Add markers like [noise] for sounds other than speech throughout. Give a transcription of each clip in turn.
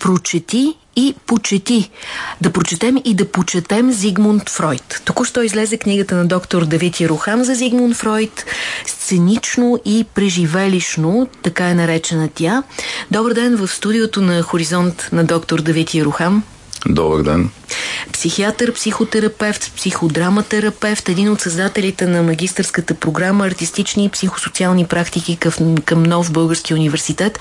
прочети и почети. Да прочетем и да почетем Зигмунд Фройд. Току-що излезе книгата на доктор Давити Рухам за Зигмунд Фройд. Сценично и преживелищно, така е наречена тя. Добър ден в студиото на Хоризонт на доктор Давити Рухам. Добър ден. Психиатър, психотерапевт, психодраматерапевт, един от създателите на магистърската програма Артистични и психосоциални практики към, към Нов Български университет.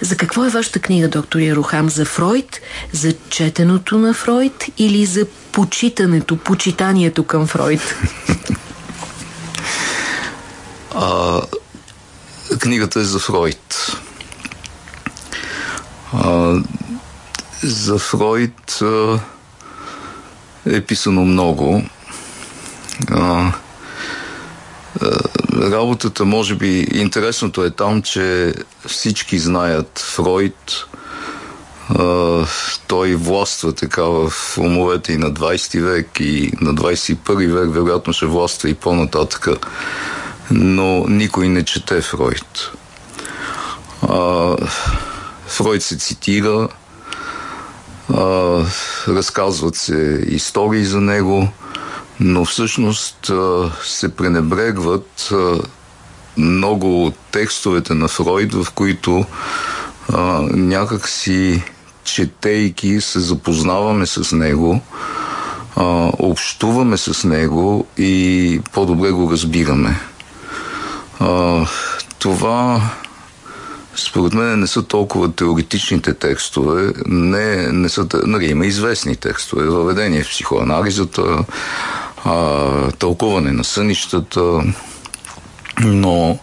За какво е вашата книга, доктор Ярохам? За Фройд? За четеното на Фройд? Или за почитането, почитанието към Фройд? [laughs] А, книгата е за Фройд. А, за Фройд е писано много. Работата, може би, интересното е там, че всички знаят Фройд. Той властва така в умовете и на 20 век и на 21 век, вероятно ще властва и по-нататък. Но никой не чете Фройд. Фройд се цитира, разказват се истории за него, но всъщност се пренебрегват много от текстовете на Фройд, в които а, някак си четейки се запознаваме с него, общуваме с него и по-добре го разбираме. Това според мен не са толкова теоретичните текстове, не, не са, нали, има известни текстове, въведение в психоанализата, а, тълкуване на сънищата, но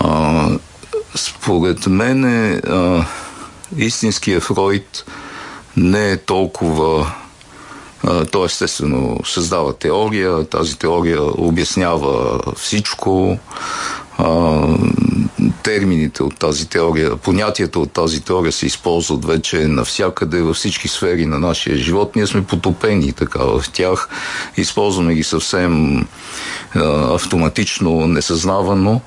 а, според мен е, а, истинския Фройд не е толкова той естествено създава теория, тази теория обяснява всичко, термините от тази теория, понятията от тази теория се използват вече навсякъде, във всички сфери на нашия живот. Ние сме потопени така в тях. Използваме ги съвсем а, автоматично, несъзнавано.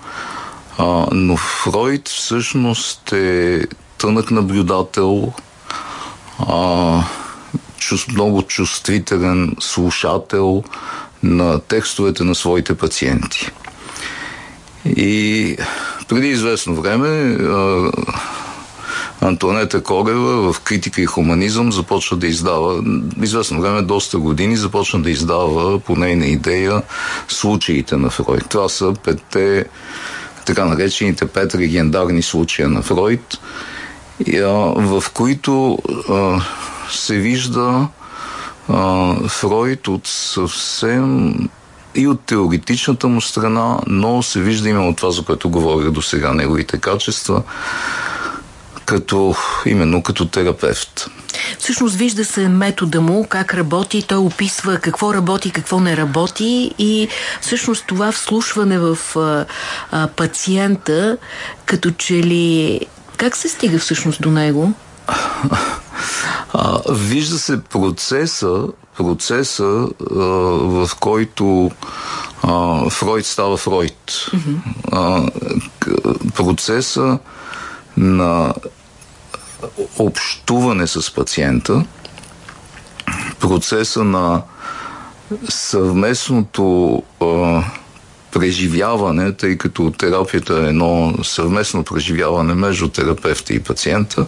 А, но Фройд всъщност е тънък наблюдател, а, чувств, много чувствителен слушател на текстовете на своите пациенти. И преди известно време Антуанета Колева в критика и хуманизъм започва да издава, известно време, доста години, започна да издава по нейна идея случаите на Фройд. Това са петте така наречените пет легендарни случая на Фройд, в които се вижда Фройд от съвсем и от теоретичната му страна, но се вижда именно това, за което говорих до сега, неговите качества, като, именно като терапевт. Всъщност вижда се метода му, как работи, той описва какво работи, какво не работи и всъщност това вслушване в а, а, пациента, като че ли... Как се стига всъщност до него? А, вижда се процеса, процеса а, в който а, Фройд става Фройд. Mm-hmm. А, процеса на общуване с пациента, процеса на съвместното а, преживяване, тъй като терапията е едно съвместно преживяване между терапевта и пациента.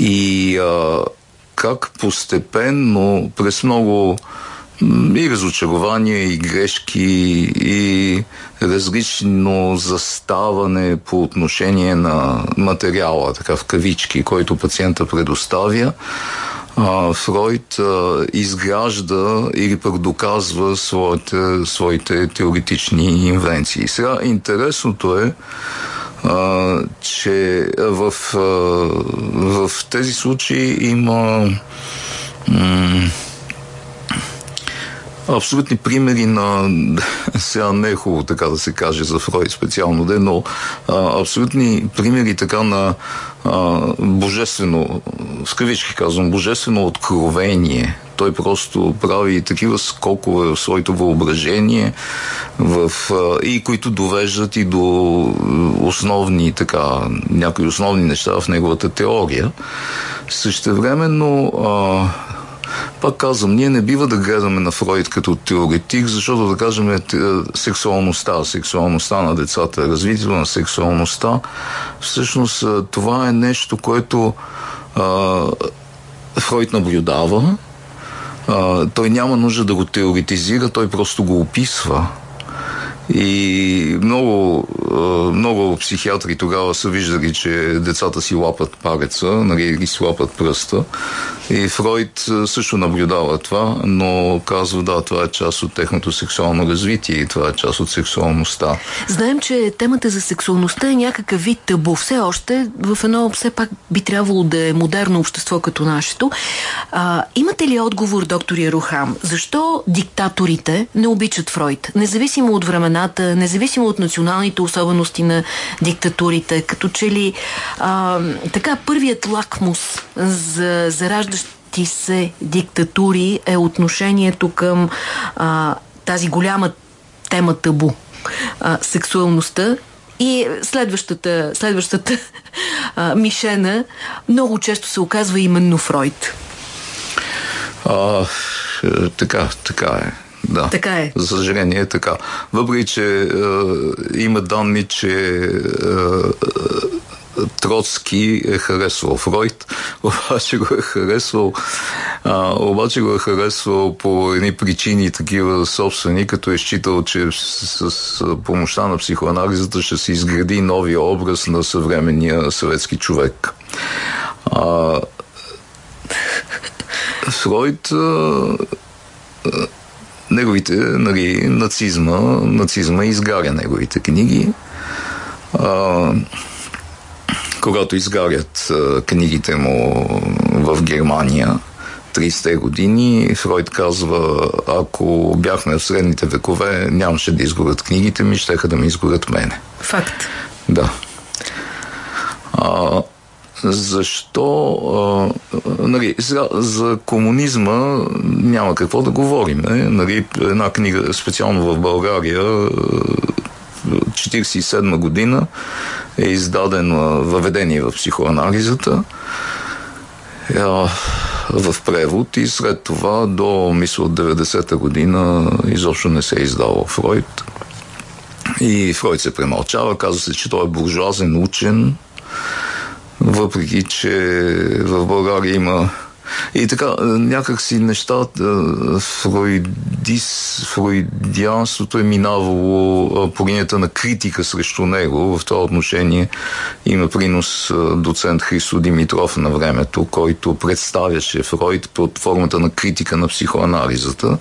И а, как постепенно, през много и разочарования, и грешки, и различно заставане по отношение на материала, така в кавички, който пациента предоставя, Фройд изгражда или пък доказва своите, своите теоретични инвенции. Сега интересното е, а, че в, а, в тези случаи има м- абсолютни примери на, [laughs] сега не е хубаво така да се каже за Фройд специално, де, но а, абсолютни примери така на а, божествено, в кавички казвам, божествено откровение, Той просто прави такива скокове в своето въображение, в, и които довеждат и до основни, така, някои основни неща в неговата теория. Същевременно а, пак казвам, ние не бива да гледаме на Фройд като теоретик, защото да кажем е, сексуалността, сексуалността на децата, развитието на сексуалността, всъщност това е нещо, което а, Фройд наблюдава. А, той няма нужда да го теоретизира, той просто го описва. И много, много психиатри тогава са виждали, че децата си лапат пареца, нали, си лапат пръста. И Фройд също наблюдава това, но казва, да, това е част от техното сексуално развитие и това е част от сексуалността. Знаем, че темата за сексуалността е някакъв вид табу. Все още в едно все пак би трябвало да е модерно общество като нашето. А, имате ли отговор, доктор Ярухам, защо диктаторите не обичат Фройд? Независимо от времената, независимо от националните особености на диктатурите, като че ли а, така първият лакмус за зараждане развиващи се диктатури е отношението към а, тази голяма тема табу. А, сексуалността и следващата, следващата а, мишена много често се оказва именно Фройд. А, така, така е. Да. Така е. За съжаление е така. Въпреки, че е, има данни, че е, Троцки е харесвал Фройд, [laughs] обаче го е харесвал а, обаче го е харесвал по едни причини такива собствени, като е считал, че с, с помощта на психоанализата ще се изгради новия образ на съвременния съветски човек. А, [laughs] Фройд а, неговите, нали, нацизма, нацизма изгаря неговите книги. А, когато изгарят книгите му в Германия, 30-те години, Фройд казва, ако бяхме в средните векове, нямаше да изгорят книгите ми, щеха да ми изгорят мене. Факт. Да. А, защо? А, нали, сега, за комунизма няма какво да говорим. Е? Нали, една книга, специално в България, 1947 година е издадено въведение в психоанализата в превод и след това до от 90-та година изобщо не се е издавал Фройд. И Фройд се премълчава, казва се, че той е буржуазен учен, въпреки че в България има и така, е, някакси нещата, е, фройдис, фройдианството е минавало по линията на критика срещу него. В това отношение има принос е, доцент Христо Димитров на времето, който представяше Фройд под формата на критика на психоанализата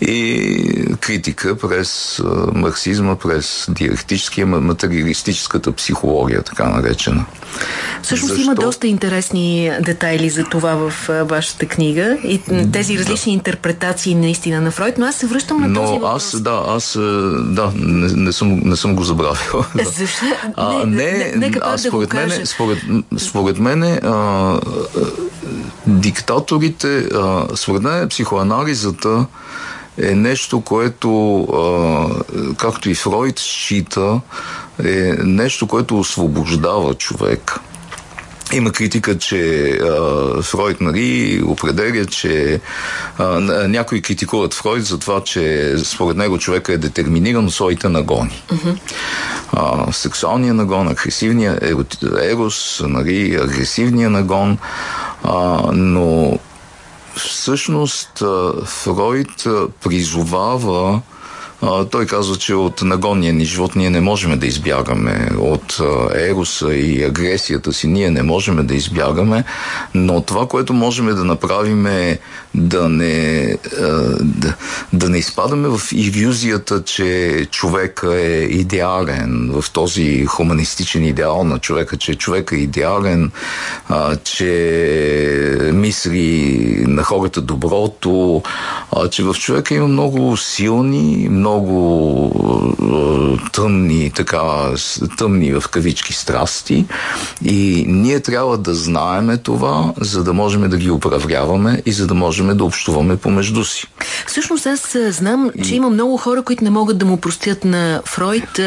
и критика през марксизма, през диалектическия, материалистическата психология, така наречена. Всъщност Защо? има доста интересни детайли за това в вашата книга и тези различни да. интерпретации наистина на Фройд, но аз се връщам на но този въпрос. аз, да, аз, да, не, не, съм, не съм го забравил. [laughs] Защо? А, не, не, нека а, според, да мене, според, според мене а, а, диктаторите, а, според мен психоанализата е нещо, което, а, както и Фройд счита, е нещо, което освобождава човек. Има критика, че а, Фройд нали, определя, че а, някои критикуват Фройд за това, че според него човека е детерминиран своите нагони. Uh-huh. А, сексуалния нагон, агресивния ерос, нали, агресивния нагон, а, но всъщност Фройд призовава а, той казва, че от нагонния ни живот ние не можем да избягаме, от ероса и агресията си ние не можем да избягаме, но това, което можем да направим е да не, да, да не изпадаме в иллюзията, че човека е идеален, в този хуманистичен идеал на човека, че човека е идеален, а, че мисли на хората доброто, а, че в човека има много силни, много много тъмни, така, тъмни в кавички страсти и ние трябва да знаеме това, за да можем да ги управляваме и за да можем да общуваме помежду си. Всъщност аз знам, че има много хора, които не могат да му простят на Фройд,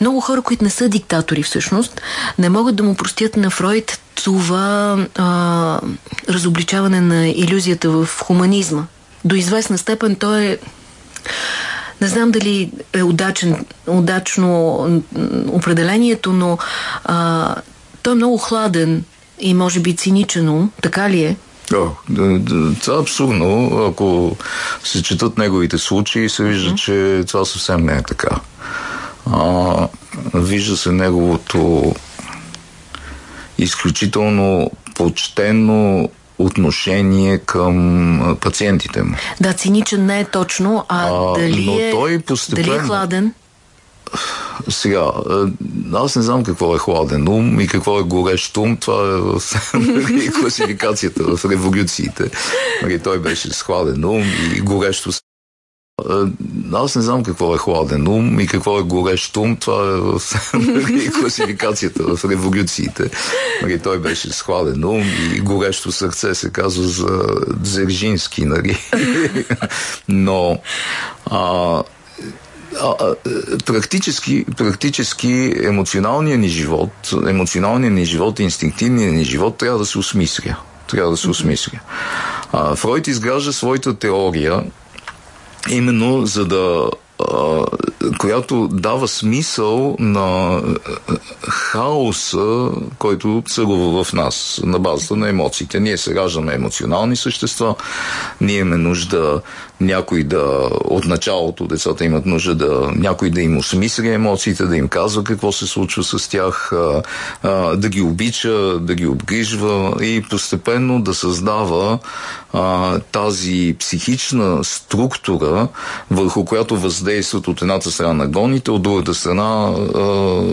много хора, които не са диктатори всъщност, не могат да му простят на Фройд това а, разобличаване на иллюзията в хуманизма. До известна степен той е не знам дали е удачен, удачно определението, но а, той е много хладен и може би циничен така ли е? О, това е абсурдно. Ако се четат неговите случаи, се вижда, че това съвсем не е така. А, вижда се неговото изключително почтено отношение към пациентите му. Да, циничен не е точно, а, а дали, но е, той постепенно... дали е хладен? Сега, аз не знам какво е хладен ум и какво е горещ ум. Това е в [laughs] класификацията в революциите. Нали, той беше с хладен ум и горещо аз не знам какво е хладен ум и какво е горещ ум. Това е в [laughs] класификацията в революциите. Нали, той беше с хладен ум и горещо сърце се казва за Дзержински. Нали? [laughs] Но а, а, практически, практически емоционалният ни живот, емоционалният ни живот, инстинктивният ни живот трябва да се осмисля. Трябва да се осмисля. А, Фройд изгражда своята теория именно за да която дава смисъл на хаоса, който царува в нас на базата на емоциите. Ние се раждаме емоционални същества, ние имаме нужда някой да, от началото децата имат нужда да някой да им осмисля емоциите, да им казва какво се случва с тях, да ги обича, да ги обгрижва и постепенно да създава тази психична структура, върху която въздействат от едната страна на гоните, от другата страна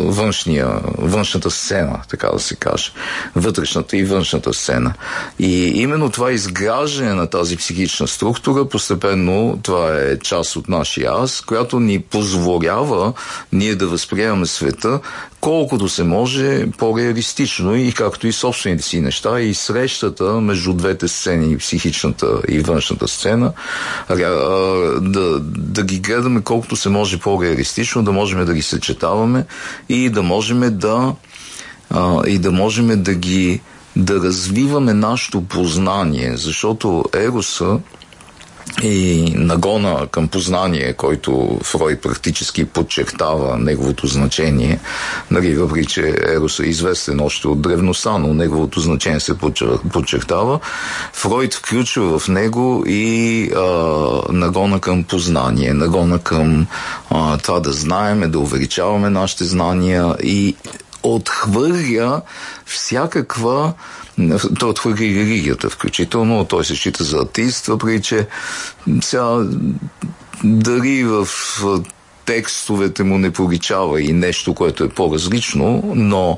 външния, външната сцена, така да се каже. Вътрешната и външната сцена. И именно това изграждане на тази психична структура постепенно именно това е част от нашия аз, която ни позволява ние да възприемаме света колкото се може по-реалистично и както и собствените си неща и срещата между двете сцени, психичната и външната сцена, да, да ги гледаме колкото се може по-реалистично, да можем да ги съчетаваме и да можем да и да можем да ги да развиваме нашето познание, защото Ероса и нагона към познание, който Фройд практически подчертава неговото значение, нали, въпреки че Ерос е известен още от древността, но неговото значение се подчертава, Фройд включва в него и а, нагона към познание, нагона към а, това да знаеме, да увеличаваме нашите знания и отхвърля всякаква той отхвърли религията включително, той се счита за атеист, въпреки че сега дали в текстовете му не проличава и нещо, което е по-различно, но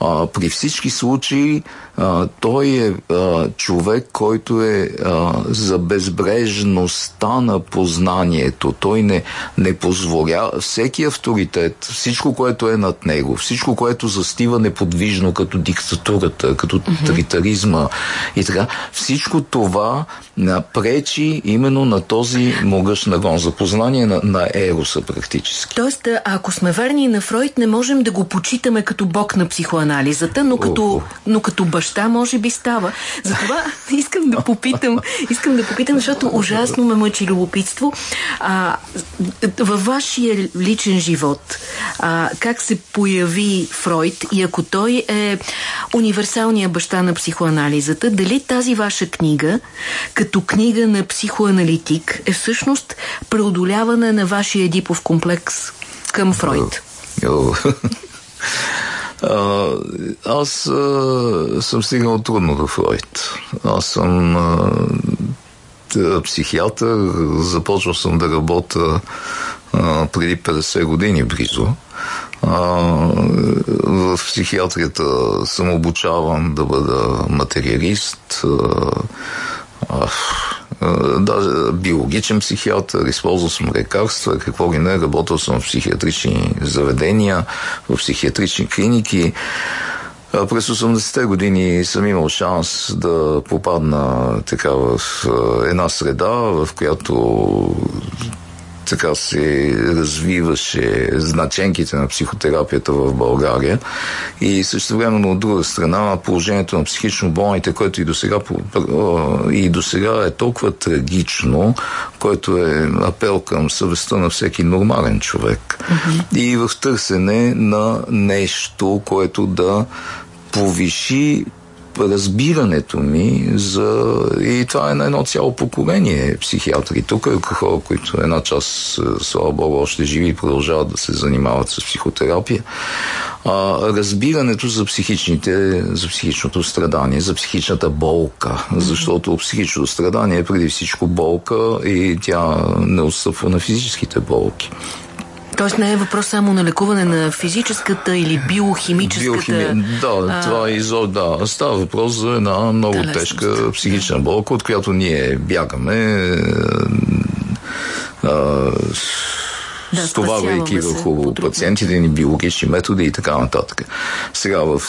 а, при всички случаи а, той е а, човек, който е а, за безбрежността на познанието. Той не, не позволя всеки авторитет, всичко, което е над него, всичко, което застива неподвижно, като диктатурата, като тоталитаризма и така, всичко това а, пречи именно на този могъщ нагон за познание на, на Ероса практически. Тоест, ако сме верни на Фройд, не можем да го почитаме като бог на психоанализа анализата, но като, но като баща може би става. Затова [laughs] искам да попитам, искам да попитам, защото ужасно ме мъчи любопитство. А, във вашия личен живот, а, как се появи Фройд и ако той е универсалният баща на психоанализата, дали тази ваша книга, като книга на психоаналитик, е всъщност преодоляване на вашия едипов комплекс към Фройд? [laughs] Аз а, съм стигнал трудно до Фройд. Аз съм а, психиатър, започвал съм да работя а, преди 50 години близо. А, в психиатрията съм обучаван да бъда материалист. А, даже биологичен психиатър, използвал съм лекарства, какво ги не, работил съм в психиатрични заведения, в психиатрични клиники. През 80-те години съм имал шанс да попадна така в една среда, в която така се развиваше значенките на психотерапията в България и също времено от друга страна положението на психично болните, което и до сега, и до сега е толкова трагично, което е апел към съвестта на всеки нормален човек. Mm-hmm. И в търсене на нещо, което да повиши разбирането ми за... И това е на едно цяло поколение психиатри. Тук е хора, които една част, е, слава Богу, още живи и продължават да се занимават с психотерапия. А, разбирането за психичните, за психичното страдание, за психичната болка. Защото психичното страдание е преди всичко болка и тя не отстъпва на физическите болки. Тоест не е въпрос само на лекуване на физическата или биохимическата... Биохими... Да, а... това е изо... да. Става въпрос за една много да, тежка психична болка, от която ние бягаме а, да, стоварвайки върху пациентите ни биологични методи и така нататък. Сега в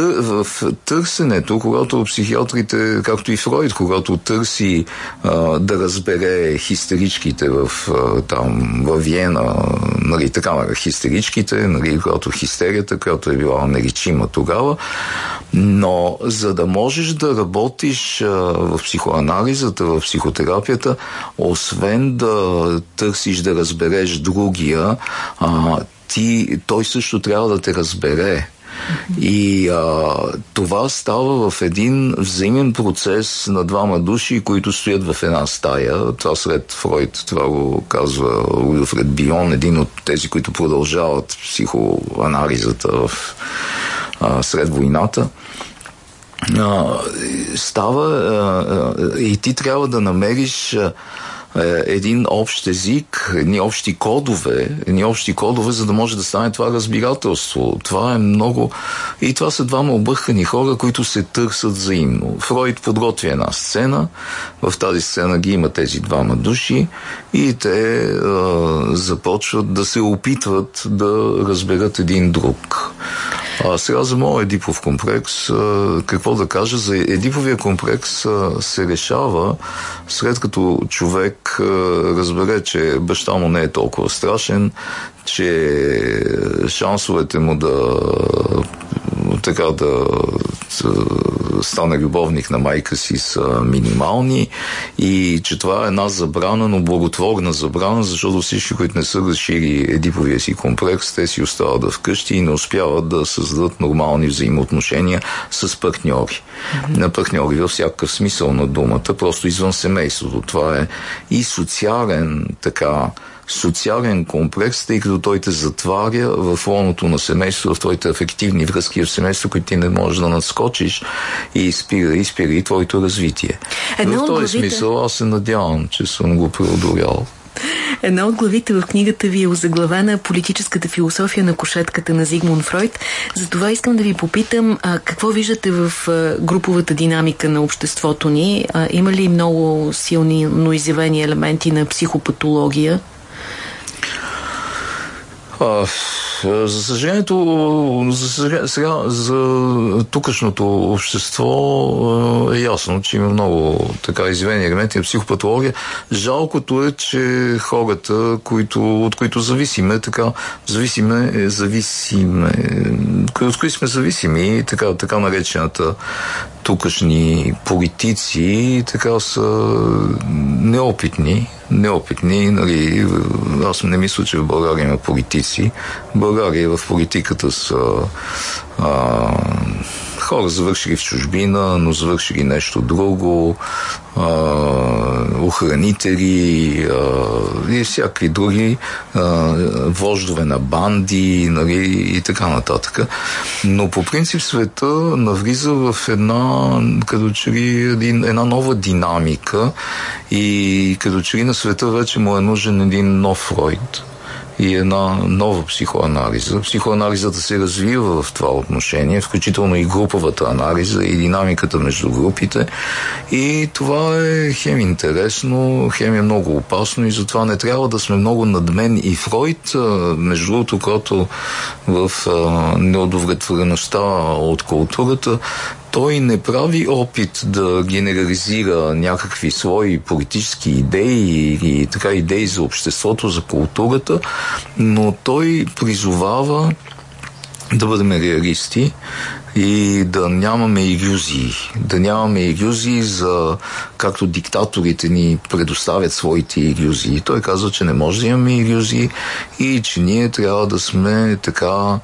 в търсенето, когато психиатрите, както и Фройд, когато търси а, да разбере хистеричките в, а, там, в Виена, нали, така, хистеричките, нали, когато хистерията, която е била неречима тогава, но за да можеш да работиш а, в психоанализата, в психотерапията, освен да търсиш да разбереш другия, а, ти, той също трябва да те разбере. И а, това става в един взаимен процес на двама души, които стоят в една стая. Това след Фройд, това го казва Уилфред Бион, един от тези, които продължават психоанализата в, а, сред войната става и ти трябва да намериш е, един общ език, едни общи кодове, едни общи кодове, за да може да стане това разбирателство. Това е много... И това са двама объркани хора, които се търсят взаимно. Фройд подготвя една сцена, в тази сцена ги има тези двама души и те а, започват да се опитват да разберат един друг. А сега за моят Едипов комплекс, какво да кажа? За Едиповия комплекс се решава след като човек разбере, че баща му не е толкова страшен, че шансовете му да така да стане любовник на майка си са минимални и че това е една забрана, но благотворна забрана, защото всички, които не са разшили едиповия си комплекс, те си остават да вкъщи и не успяват да създадат нормални взаимоотношения с партньори. Mm-hmm. На партньори във всякакъв смисъл на думата, просто извън семейството. Това е и социален така социален комплекс, тъй като той те затваря в лоното на семейство, в твоите афективни връзки в семейство, които ти не можеш да надскочиш и спира, и спира и твоето развитие. Едно в този главите... смисъл аз се надявам, че съм го преодолял. Една от главите в книгата ви е озаглавена политическата философия на кошетката на Зигмунд Фройд. Затова искам да ви попитам а, какво виждате в а, груповата динамика на обществото ни? А, има ли много силни, но изявени елементи на психопатология? А, за съжалението, за, сега, за тукашното общество е ясно, че има много така извинени елементи на психопатология. Жалкото е, че хората, които, от които зависиме, така, зависиме, зависиме, от които сме зависими, така, така наречената тукашни политици така са неопитни. Неопитни, нали, аз не мисля, че в България има политици. България в политиката са а, хора завършили в чужбина, но завършили нещо друго, а, охранители а, и всякакви други а, вождове на банди нали, и така нататък. Но по принцип света навлиза в една, като че ли, една нова динамика и като че ли на света вече му е нужен един нов Фройд и една нова психоанализа. Психоанализата се развива в това отношение, включително и груповата анализа и динамиката между групите. И това е хем интересно, хем е много опасно и затова не трябва да сме много над мен и Фройд, между другото, който в неудовлетвореността от културата той не прави опит да генерализира някакви свои политически идеи или така идеи за обществото, за културата, но той призовава да бъдем реалисти и да нямаме иллюзии. Да нямаме иллюзии за както диктаторите ни предоставят своите иллюзии. Той казва, че не може да имаме иллюзии и че ние трябва да сме така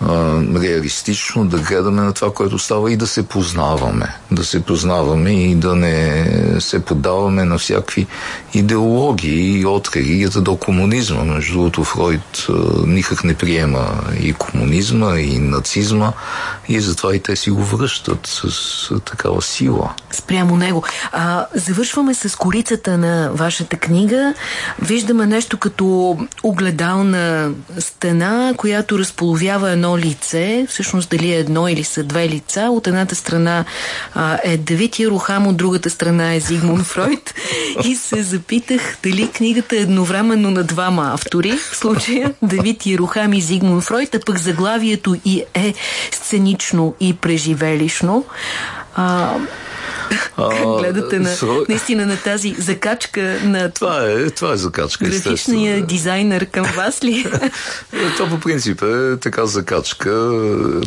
а, реалистично да гледаме на това, което става и да се познаваме. Да се познаваме и да не се подаваме на всякакви идеологии от религията до комунизма. Между другото, Фройд а, никак не приема и комунизма, и нацизма и за затова и те си го връщат с, с такава сила. Спрямо него. А, завършваме с корицата на вашата книга. Виждаме нещо като огледална стена, която разполовява едно лице. Всъщност дали е едно или са две лица. От едната страна а, е Давид Ярухам, от другата страна е Зигмунд Фройд. И се запитах дали книгата е едновременно на двама автори. В случая Давид Ярухам и Зигмунд Фройд, а пък заглавието и е сценично и преживелищно. А, как [laughs] гледате на, наистина на тази закачка на това е, това е закачка, графичния дизайнер към вас ли? [laughs] това по принцип е така закачка,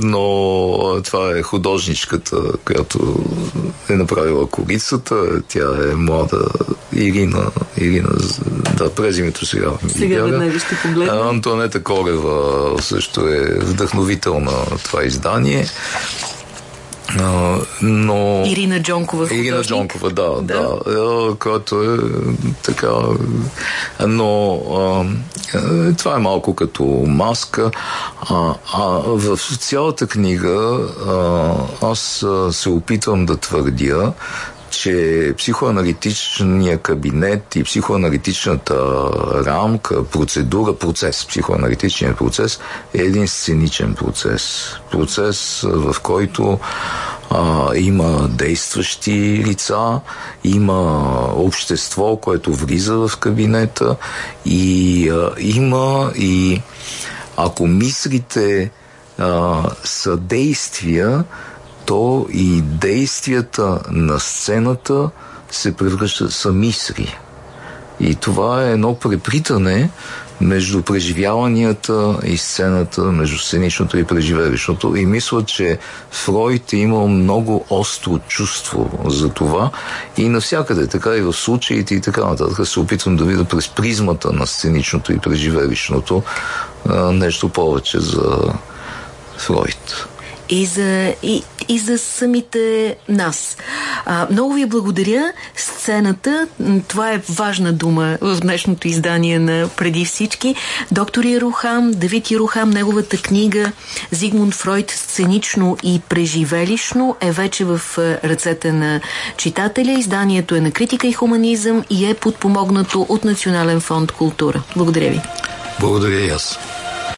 но това е художничката, която е направила корицата. Тя е млада Ирина, Ирина да, през името сега Сега веднага ще погледна. Антонета Колева също е вдъхновител на това издание но... Ирина Джонкова. Ирина Джонкова, да, да, да която е така... Но а, това е малко като маска. А, а в цялата книга а, аз се опитвам да твърдя, че психоаналитичният кабинет и психоаналитичната рамка, процедура, процес, психоаналитичният процес е един сценичен процес. Процес, в който а, има действащи лица, има общество, което влиза в кабинета и а, има и ако мислите а, са действия, то и действията на сцената се превръщат са мисли. И това е едно преплитане между преживяванията и сцената, между сценичното и преживелищното. И мисля, че Фройд е имал много остро чувство за това и навсякъде, така и в случаите и така нататък, се опитвам да видя през призмата на сценичното и преживелищното нещо повече за Фройд и за, и, и за самите нас. А, много ви благодаря. Сцената, това е важна дума в днешното издание на Преди всички. Доктор Ярухам, Давид Ярухам, неговата книга Зигмунд Фройд сценично и преживелищно е вече в ръцете на читателя. Изданието е на критика и хуманизъм и е подпомогнато от Национален фонд култура. Благодаря ви. Благодаря и аз.